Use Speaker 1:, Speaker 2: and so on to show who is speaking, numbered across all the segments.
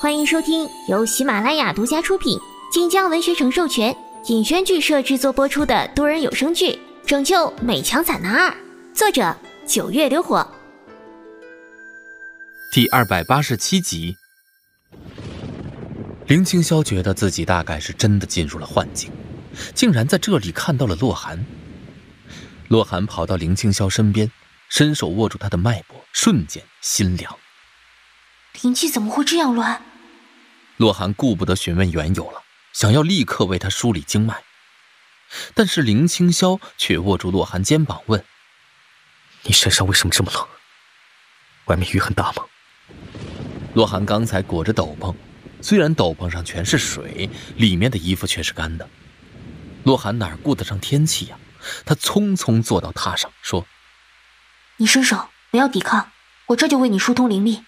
Speaker 1: 欢迎收听由喜马拉雅独家出品、晋江文学城授权、尹轩剧社制作播出的多人有声剧《拯救美强惨男二》，作者九月流火，
Speaker 2: 第二百八十七集。林青霄觉得自己大概是真的进入了幻境，竟然在这里看到了洛寒。洛寒跑到林青霄身边，伸手握住他的脉搏，瞬间心凉。
Speaker 3: 灵气怎么会这样乱？
Speaker 2: 洛寒顾不得询问缘由了，想要立刻为他梳理经脉。但是林青霄却握住洛寒肩膀问：“
Speaker 4: 你身上为什么这么冷？外面雨很大吗？”
Speaker 2: 洛寒刚才裹着斗篷，虽然斗篷上全是水，里面的衣服却是干的。洛寒哪顾得上天气呀？他匆匆坐到榻上，说：“
Speaker 3: 你伸手，不要抵抗，我这就为你疏通灵力。”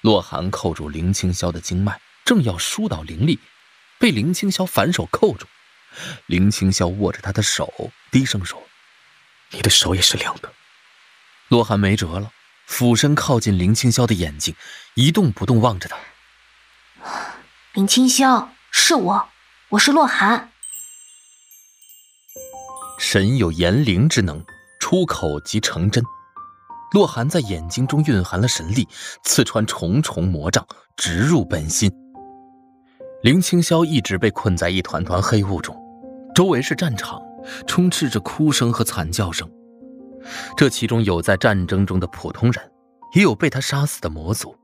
Speaker 2: 洛寒扣住林青霄的经脉，正要疏导灵力，被林青霄反手扣住。林青霄握着他的手，低声说：“
Speaker 4: 你的手也是凉的。”
Speaker 2: 洛寒没辙了，俯身靠近林青霄的眼睛，一动不动望着他。
Speaker 3: 林青霄，是我，我是洛寒。
Speaker 2: 神有言灵之能，出口即成真。洛寒在眼睛中蕴含了神力，刺穿重重魔障，直入本心。林青霄一直被困在一团团黑雾中，周围是战场，充斥着哭声和惨叫声。这其中有在战争中的普通人，也有被他杀死的魔族。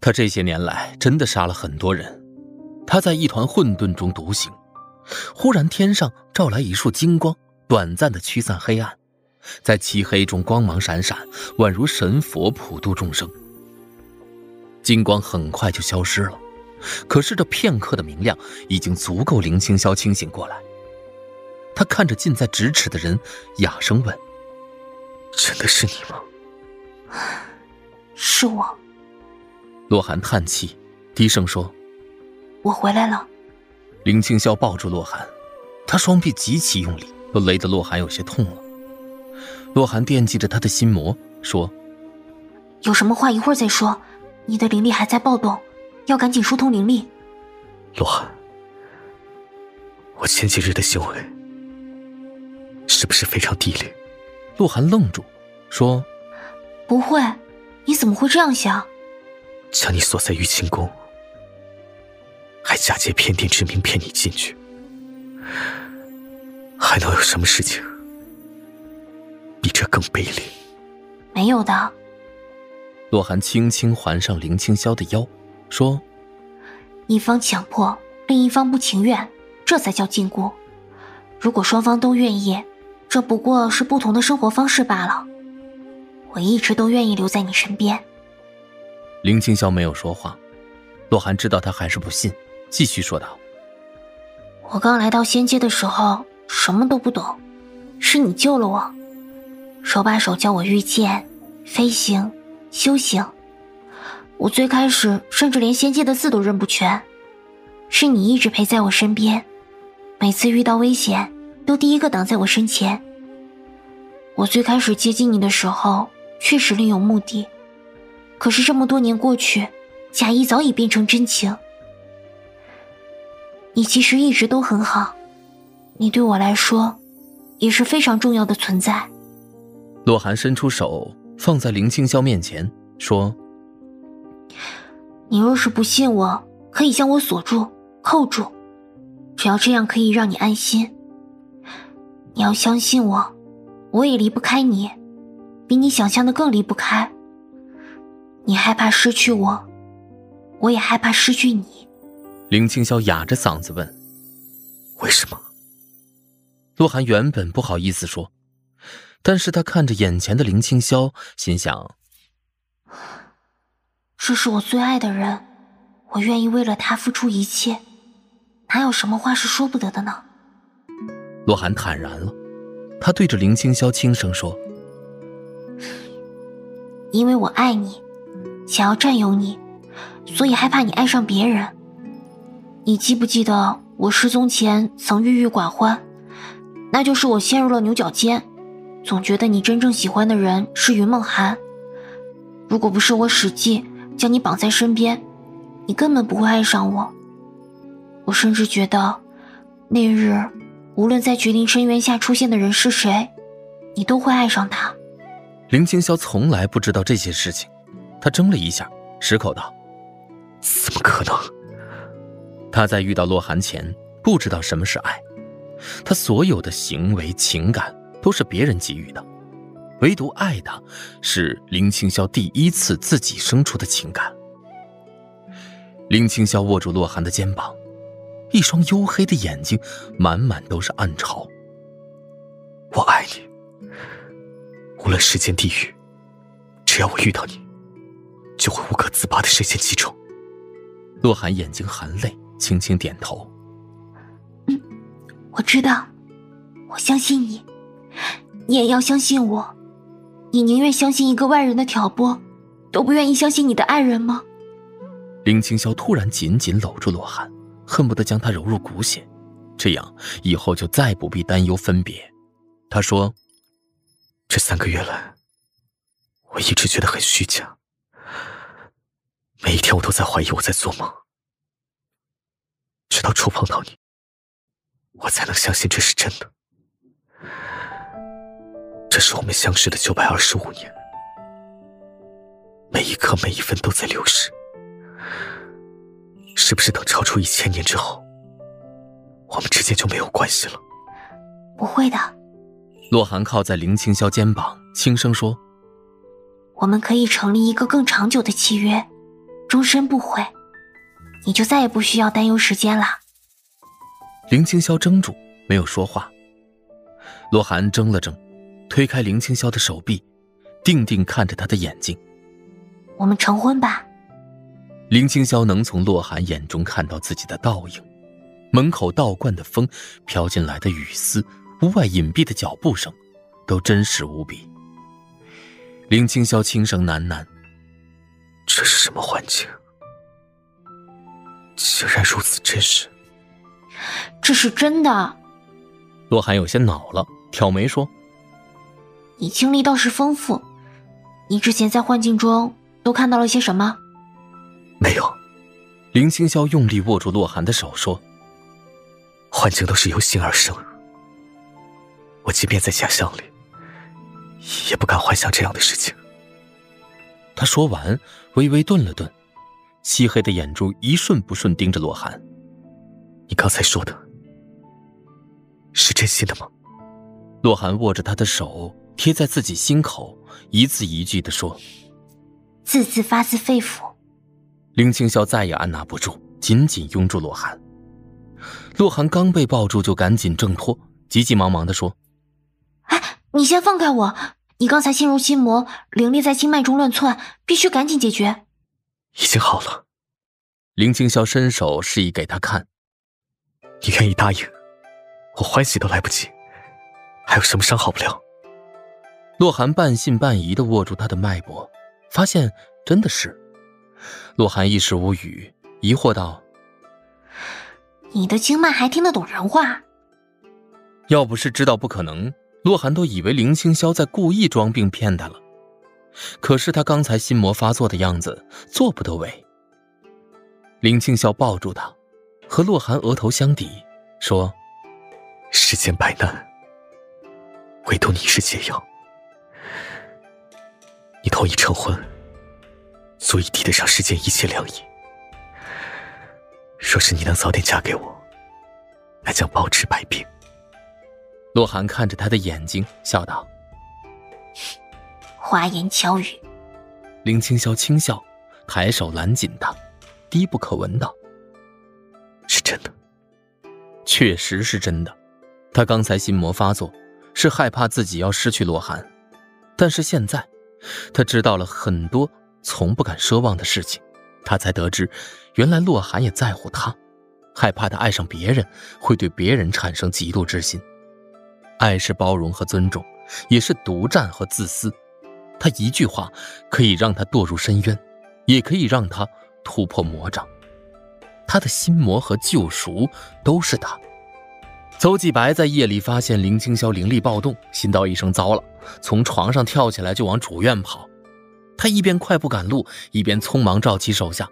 Speaker 2: 他这些年来真的杀了很多人。他在一团混沌中独行，忽然天上照来一束金光，短暂的驱散黑暗。在漆黑中，光芒闪闪，宛如神佛普度众生。金光很快就消失了，可是这片刻的明亮已经足够林青霄清醒过来。他看着近在咫尺的人，哑声问：“
Speaker 4: 真的是你吗？”“
Speaker 3: 是我。”
Speaker 2: 洛寒叹气，低声说：“
Speaker 3: 我回来了。”
Speaker 2: 林青霄抱住洛寒，他双臂极其用力，都勒得洛寒有些痛了。洛寒惦记着他的心魔，说：“
Speaker 3: 有什么话一会儿再说，你的灵力还在暴动，要赶紧疏通灵力。”
Speaker 4: 洛寒，我前几日的行为是不是非常低劣？
Speaker 2: 洛寒愣住，说：“
Speaker 3: 不会，你怎么会这样想？
Speaker 4: 将你锁在玉清宫，还假借偏殿之名骗你进去，还能有什么事情？”比这更卑劣，
Speaker 3: 没有的。
Speaker 2: 洛寒轻轻环上林青霄的腰，说：“
Speaker 3: 一方强迫，另一方不情愿，这才叫禁锢。如果双方都愿意，这不过是不同的生活方式罢了。我一直都愿意留在你身边。”
Speaker 2: 林青霄没有说话，洛寒知道他还是不信，继续说道：“
Speaker 3: 我刚来到仙界的时候，什么都不懂，是你救了我。”手把手教我御剑、飞行、修行。我最开始甚至连仙界的字都认不全，是你一直陪在我身边，每次遇到危险都第一个挡在我身前。我最开始接近你的时候确实另有目的，可是这么多年过去，假意早已变成真情。你其实一直都很好，你对我来说也是非常重要的存在。
Speaker 2: 洛寒伸出手放在林青霄面前，说：“
Speaker 3: 你若是不信我，可以将我锁住、扣住，只要这样可以让你安心。你要相信我，我也离不开你，比你想象的更离不开。你害怕失去我，我也害怕失去你。”
Speaker 2: 林青霄哑着嗓子问：“
Speaker 4: 为什么？”
Speaker 2: 洛寒原本不好意思说。但是他看着眼前的林青霄，心想：“
Speaker 3: 这是我最爱的人，我愿意为了他付出一切，哪有什么话是说不得的呢？”
Speaker 2: 洛寒坦然了，他对着林青霄轻声说：“
Speaker 3: 因为我爱你，想要占有你，所以害怕你爱上别人。你记不记得我失踪前曾郁郁寡欢？那就是我陷入了牛角尖。”总觉得你真正喜欢的人是云梦涵，如果不是我使计将你绑在身边，你根本不会爱上我。我甚至觉得，那日无论在决定深渊下出现的人是谁，你都会爱上他。
Speaker 2: 林青霄从来不知道这些事情，他怔了一下，失口道：“
Speaker 4: 怎么可能？”
Speaker 2: 他在遇到洛寒前不知道什么是爱，他所有的行为情感都是别人给予的，唯独爱的是林青霄第一次自己生出的情感。林青霄握住洛寒的肩膀，一双黝黑的眼睛满满都是暗潮。
Speaker 4: 我爱你，无论时间地狱，只要我遇到你，就会无可自拔的深陷其中。
Speaker 2: 洛寒眼睛含泪。轻轻点头。
Speaker 3: 嗯，我知道，我相信，你你也要相信我。你宁愿相信一个外人的挑拨，都不愿意相信你的爱人吗？
Speaker 2: 林青霄突然紧紧搂住洛寒，恨不得将他揉入骨血，这样以后就再不必担忧分别。他说：“
Speaker 4: 这三个月来，我一直觉得很虚假，每一天我都在怀疑我在做梦。”直到触碰到你，我才能相信这是真的。这是我们相识的九百二十五年，每一刻每一分都在流逝。是不是等超出一千年之后，我们之间就没有关系了？
Speaker 3: 不会的。
Speaker 2: 洛寒靠在林青霄肩膀，轻声说：“
Speaker 3: 我们可以成立一个更长久的契约，终身不悔。”你就再也不需要担忧时间了。
Speaker 2: 林青霄怔住，没有说话。洛寒怔了怔，推开林青霄的手臂，定定看着他的眼睛。
Speaker 3: 我们成婚吧。
Speaker 2: 林青霄能从洛寒眼中看到自己的倒影。门口倒灌的风，飘进来的雨丝，屋外隐蔽的脚步声，都真实无比。林青霄轻声喃喃：“
Speaker 4: 这是什么环境？”竟然如此真实，
Speaker 3: 这是真的。
Speaker 2: 洛寒有些恼了，挑眉说：“
Speaker 3: 你经历倒是丰富，你之前在幻境中都看到了些什么？”
Speaker 4: 没有。
Speaker 2: 林青霄用力握住洛寒的手说：“
Speaker 4: 幻境都是由心而生，我即便在假象里，也不敢幻想这样的事情。”
Speaker 2: 他说完，微微顿了顿。漆黑的眼珠一瞬不瞬盯着洛寒，
Speaker 4: 你刚才说的是真心的吗？
Speaker 2: 洛寒握着他的手贴在自己心口，一字一句的说：“
Speaker 3: 字字发自肺腑。”
Speaker 2: 林青霄再也按捺不住，紧紧拥住洛寒。洛寒刚被抱住，就赶紧挣脱，急急忙忙的说：“
Speaker 3: 哎，你先放开我！你刚才心如心魔，灵力在经脉中乱窜，必须赶紧解决。”
Speaker 4: 已经好了，
Speaker 2: 林青霄伸手示意给他看。
Speaker 4: 你愿意答应，我欢喜都来不及，还有什么伤好不了？
Speaker 2: 洛寒半信半疑的握住他的脉搏，发现真的是。洛寒一时无语，疑惑道：“
Speaker 3: 你的经脉还听得懂人话？”
Speaker 2: 要不是知道不可能，洛寒都以为林清霄在故意装病骗他了。可是他刚才心魔发作的样子，做不得伪。林清霄抱住他，和洛寒额头相抵，说：“
Speaker 4: 世间百难，唯独你是解药。你同意成婚，足以抵得上世间一切良意。若是你能早点嫁给我，那将包治百病。”
Speaker 2: 洛寒看着他的眼睛，笑道。
Speaker 3: 花言巧语，
Speaker 2: 林青霄轻笑，抬手揽紧他，低不可闻道：“
Speaker 4: 是真的，
Speaker 2: 确实是真的。他刚才心魔发作，是害怕自己要失去洛寒，但是现在，他知道了很多从不敢奢望的事情，他才得知，原来洛寒也在乎他，害怕他爱上别人会对别人产生嫉妒之心。爱是包容和尊重，也是独占和自私。”他一句话可以让他堕入深渊，也可以让他突破魔障。他的心魔和救赎都是他。邹继白在夜里发现林青霄灵力暴动，心道一声糟了，从床上跳起来就往主院跑。他一边快步赶路，一边匆忙召集手下。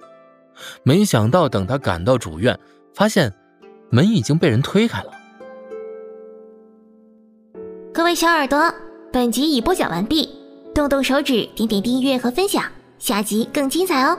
Speaker 2: 没想到等他赶到主院，发现门已经被人推开了。
Speaker 3: 各位小耳朵，本集已播讲完毕，动动手指，点点订阅和分享，下集更精彩哦！